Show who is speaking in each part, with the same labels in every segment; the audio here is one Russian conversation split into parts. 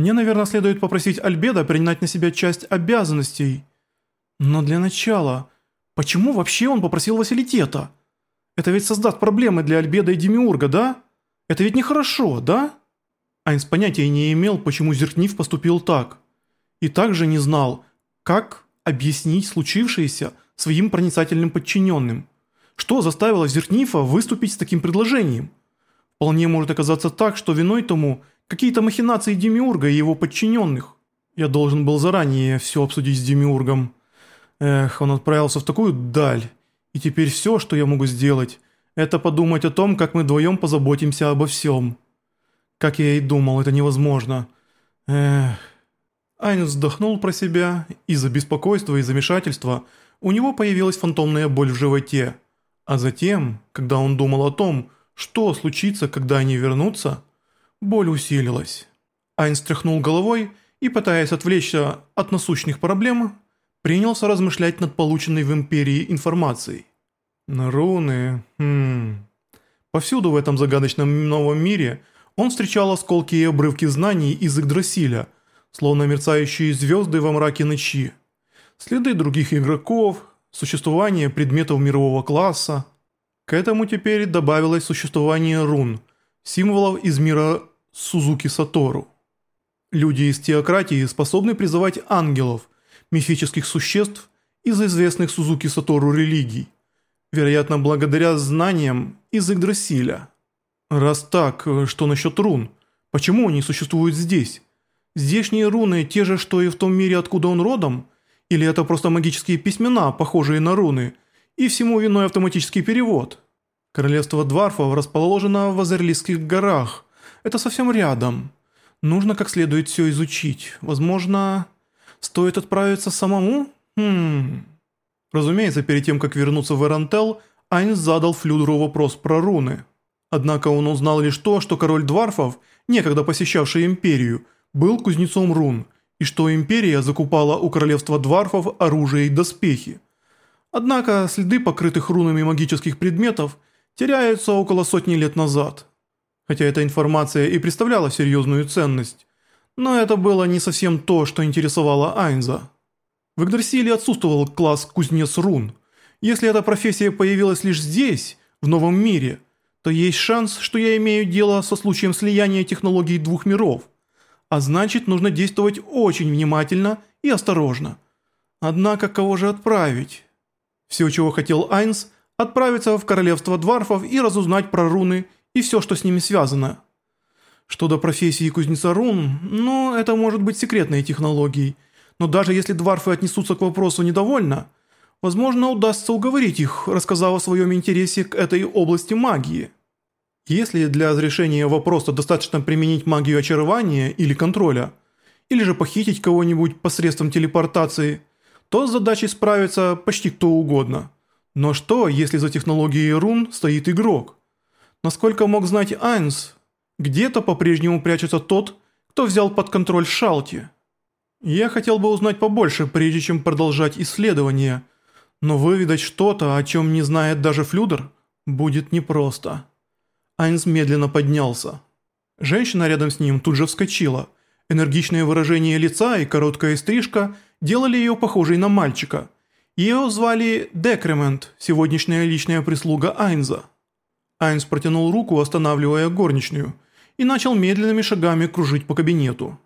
Speaker 1: Мне, наверное, следует попросить Альбеда принять на себя часть обязанностей. Но для начала, почему вообще он попросил Василитета? Это ведь создаст проблемы для Альбеда и Демиурга, да? Это ведь нехорошо, да? Айнс понятия не имел, почему Зеркнив поступил так. И также не знал, как объяснить случившееся своим проницательным подчиненным. Что заставило Зеркнифа выступить с таким предложением? Вполне может оказаться так, что виной тому какие-то махинации Демиурга и его подчиненных. Я должен был заранее все обсудить с Демиургом. Эх, он отправился в такую даль. И теперь все, что я могу сделать, это подумать о том, как мы вдвоем позаботимся обо всем. Как я и думал, это невозможно. Эх. Айн вздохнул про себя. Из-за беспокойства и замешательства у него появилась фантомная боль в животе. А затем, когда он думал о том, что случится, когда они вернутся, боль усилилась. Айн стряхнул головой и, пытаясь отвлечься от насущных проблем, принялся размышлять над полученной в Империи информацией. Руны... Хм... Повсюду в этом загадочном новом мире он встречал осколки и обрывки знаний из Игдрасиля, словно мерцающие звезды во мраке ночи. Следы других игроков, существование предметов мирового класса. К этому теперь добавилось существование рун, символов из мира Сузуки Сатору. Люди из теократии способны призывать ангелов, мифических существ из известных Сузуки Сатору религий, вероятно благодаря знаниям из Игдрасиля. «Раз так, что насчет рун? Почему они существуют здесь? Здешние руны те же, что и в том мире, откуда он родом? Или это просто магические письмена, похожие на руны, и всему виной автоматический перевод?» Королевство Дварфов расположено в Азерлийских горах. Это совсем рядом. Нужно как следует все изучить. Возможно, стоит отправиться самому? Хм... Разумеется, перед тем, как вернуться в Эрантел, Айнс задал Флюдеру вопрос про руны. Однако он узнал лишь то, что король Дварфов, некогда посещавший империю, был кузнецом рун, и что империя закупала у королевства Дварфов оружие и доспехи. Однако следы покрытых рунами магических предметов теряются около сотни лет назад. Хотя эта информация и представляла серьезную ценность, но это было не совсем то, что интересовало Айнза. В Игдрасиле отсутствовал класс кузнец рун. Если эта профессия появилась лишь здесь, в новом мире – то есть шанс, что я имею дело со случаем слияния технологий двух миров. А значит, нужно действовать очень внимательно и осторожно. Однако, кого же отправить? Все, чего хотел Айнс, отправиться в королевство дварфов и разузнать про руны и все, что с ними связано. Что до профессии кузнеца рун, ну, это может быть секретной технологией. Но даже если дварфы отнесутся к вопросу недовольно – Возможно, удастся уговорить их, рассказав о своем интересе к этой области магии. Если для разрешения вопроса достаточно применить магию очарования или контроля, или же похитить кого-нибудь посредством телепортации, то с задачей справится почти кто угодно. Но что, если за технологией рун стоит игрок? Насколько мог знать Айнс, где-то по-прежнему прячется тот, кто взял под контроль Шалти. Я хотел бы узнать побольше, прежде чем продолжать исследование – но выведать что-то, о чем не знает даже Флюдер, будет непросто. Айнс медленно поднялся. Женщина рядом с ним тут же вскочила. Энергичное выражение лица и короткая стрижка делали ее похожей на мальчика. Ее звали Декремент, сегодняшняя личная прислуга Айнза. Айнс протянул руку, останавливая горничную, и начал медленными шагами кружить по кабинету.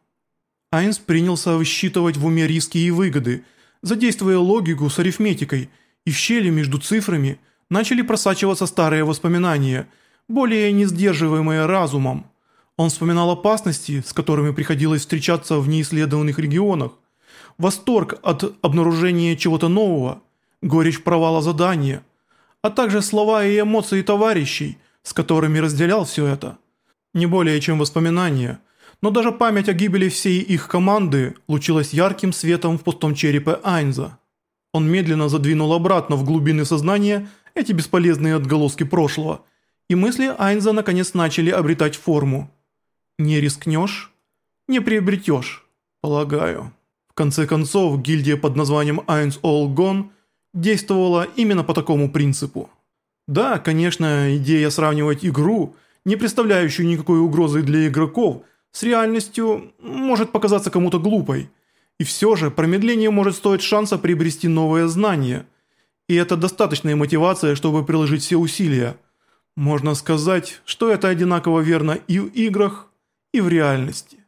Speaker 1: Айнс принялся высчитывать в уме риски и выгоды – Задействуя логику с арифметикой, и в щели между цифрами начали просачиваться старые воспоминания, более не сдерживаемые разумом. Он вспоминал опасности, с которыми приходилось встречаться в неисследованных регионах, восторг от обнаружения чего-то нового, горечь провала задания, а также слова и эмоции товарищей, с которыми разделял все это. Не более чем воспоминания – но даже память о гибели всей их команды лучилась ярким светом в пустом черепе Айнза. Он медленно задвинул обратно в глубины сознания эти бесполезные отголоски прошлого, и мысли Айнза наконец начали обретать форму. «Не рискнешь? Не приобретешь, полагаю». В конце концов, гильдия под названием Айнс All Gone действовала именно по такому принципу. Да, конечно, идея сравнивать игру, не представляющую никакой угрозы для игроков – с реальностью может показаться кому-то глупой. И все же промедление может стоить шанса приобрести новое знание. И это достаточная мотивация, чтобы приложить все усилия. Можно сказать, что это одинаково верно и в играх, и в реальности.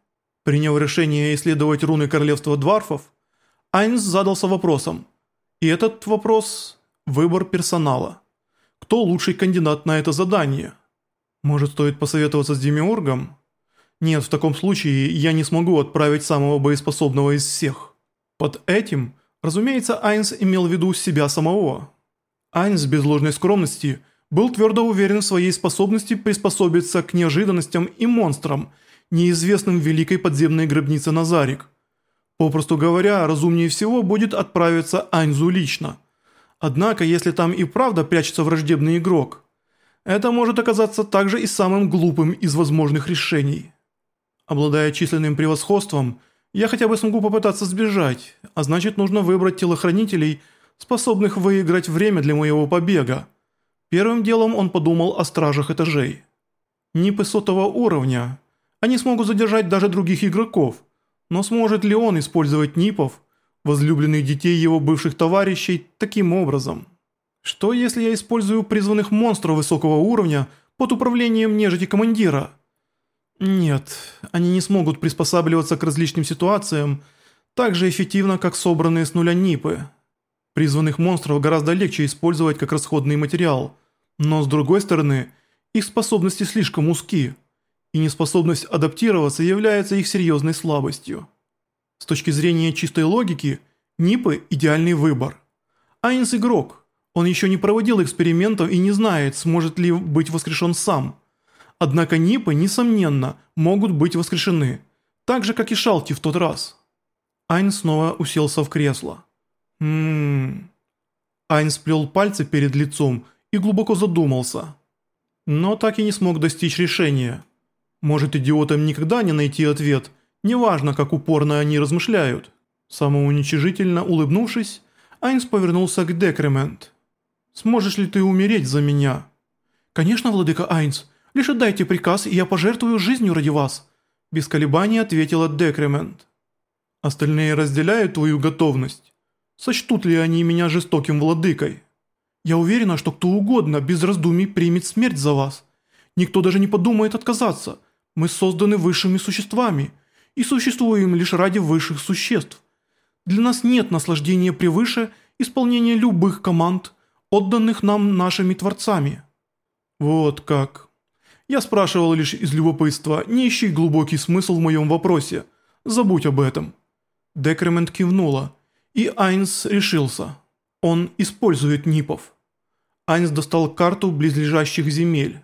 Speaker 1: Приняв решение исследовать руны королевства дварфов, Айнс задался вопросом. И этот вопрос – выбор персонала. Кто лучший кандидат на это задание? Может, стоит посоветоваться с Демиургом? Нет, в таком случае я не смогу отправить самого боеспособного из всех. Под этим, разумеется, Айнс имел в виду себя самого. Айнс без ложной скромности был твердо уверен в своей способности приспособиться к неожиданностям и монстрам, неизвестным в великой подземной гробнице Назарик. Попросту говоря, разумнее всего будет отправиться Айнзу лично. Однако, если там и правда прячется враждебный игрок, это может оказаться также и самым глупым из возможных решений. Обладая численным превосходством, я хотя бы смогу попытаться сбежать, а значит нужно выбрать телохранителей, способных выиграть время для моего побега. Первым делом он подумал о стражах этажей. Нипы сотого уровня. Они смогут задержать даже других игроков. Но сможет ли он использовать нипов, возлюбленных детей его бывших товарищей, таким образом? Что если я использую призванных монстров высокого уровня под управлением нежити командира? Нет, они не смогут приспосабливаться к различным ситуациям так же эффективно, как собранные с нуля НИПы. Призванных монстров гораздо легче использовать как расходный материал, но с другой стороны, их способности слишком узки, и неспособность адаптироваться является их серьезной слабостью. С точки зрения чистой логики, НИПы – идеальный выбор. Айнс – игрок, он еще не проводил экспериментов и не знает, сможет ли быть воскрешен сам – Однако Нипы, несомненно, могут быть воскрешены, так же, как и Шалти в тот раз. Айн снова уселся в кресло. Ммм... Айн сплел пальцы перед лицом и глубоко задумался. Но так и не смог достичь решения. Может идиотам никогда не найти ответ, неважно, как упорно они размышляют. Самоуничижительно улыбнувшись, Айнс повернулся к Декремент. «Сможешь ли ты умереть за меня?» «Конечно, владыка Айнс. Лишь отдайте приказ, и я пожертвую жизнью ради вас», – без колебаний ответила Декремент. «Остальные разделяют твою готовность. Сочтут ли они меня жестоким владыкой? Я уверена, что кто угодно без раздумий примет смерть за вас. Никто даже не подумает отказаться. Мы созданы высшими существами и существуем лишь ради высших существ. Для нас нет наслаждения превыше исполнения любых команд, отданных нам нашими творцами». «Вот как», я спрашивал лишь из любопытства, не ищи глубокий смысл в моем вопросе. Забудь об этом». Декремент кивнула, и Айнс решился. Он использует НИПов. Айнс достал карту близлежащих земель.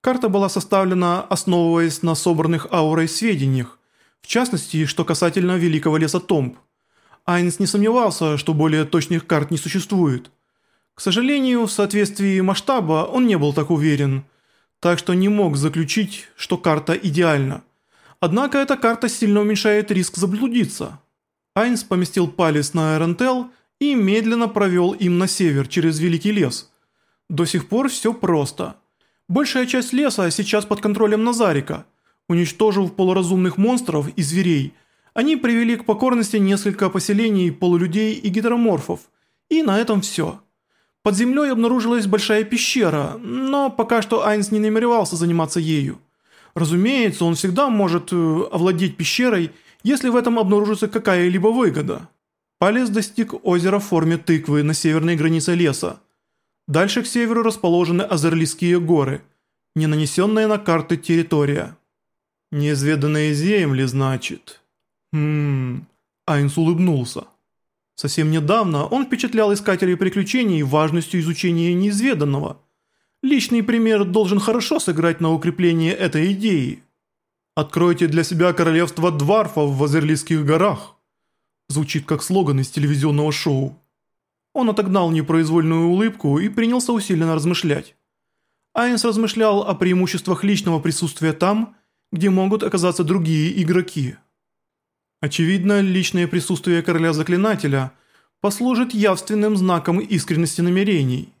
Speaker 1: Карта была составлена, основываясь на собранных аурой сведениях, в частности, что касательно Великого Леса Томб. Айнс не сомневался, что более точных карт не существует. К сожалению, в соответствии масштаба он не был так уверен – так что не мог заключить, что карта идеальна. Однако эта карта сильно уменьшает риск заблудиться. Айнс поместил палец на Эрентел и медленно провел им на север через Великий лес. До сих пор все просто. Большая часть леса сейчас под контролем Назарика. Уничтожив полуразумных монстров и зверей, они привели к покорности несколько поселений полулюдей и гидроморфов. И на этом все. Под землей обнаружилась большая пещера, но пока что Айнс не намеревался заниматься ею. Разумеется, он всегда может э, овладеть пещерой, если в этом обнаружится какая-либо выгода. Палец достиг озера в форме тыквы на северной границе леса. Дальше к северу расположены Азерлийские горы, не нанесенная на карты территория. Неизведанные земли, значит. Хм... Айнс улыбнулся. Совсем недавно он впечатлял искателей приключений важностью изучения неизведанного. Личный пример должен хорошо сыграть на укрепление этой идеи. «Откройте для себя королевство дварфов в Азерлийских горах». Звучит как слоган из телевизионного шоу. Он отогнал непроизвольную улыбку и принялся усиленно размышлять. Айнс размышлял о преимуществах личного присутствия там, где могут оказаться другие игроки. Очевидно, личное присутствие короля-заклинателя послужит явственным знаком искренности намерений.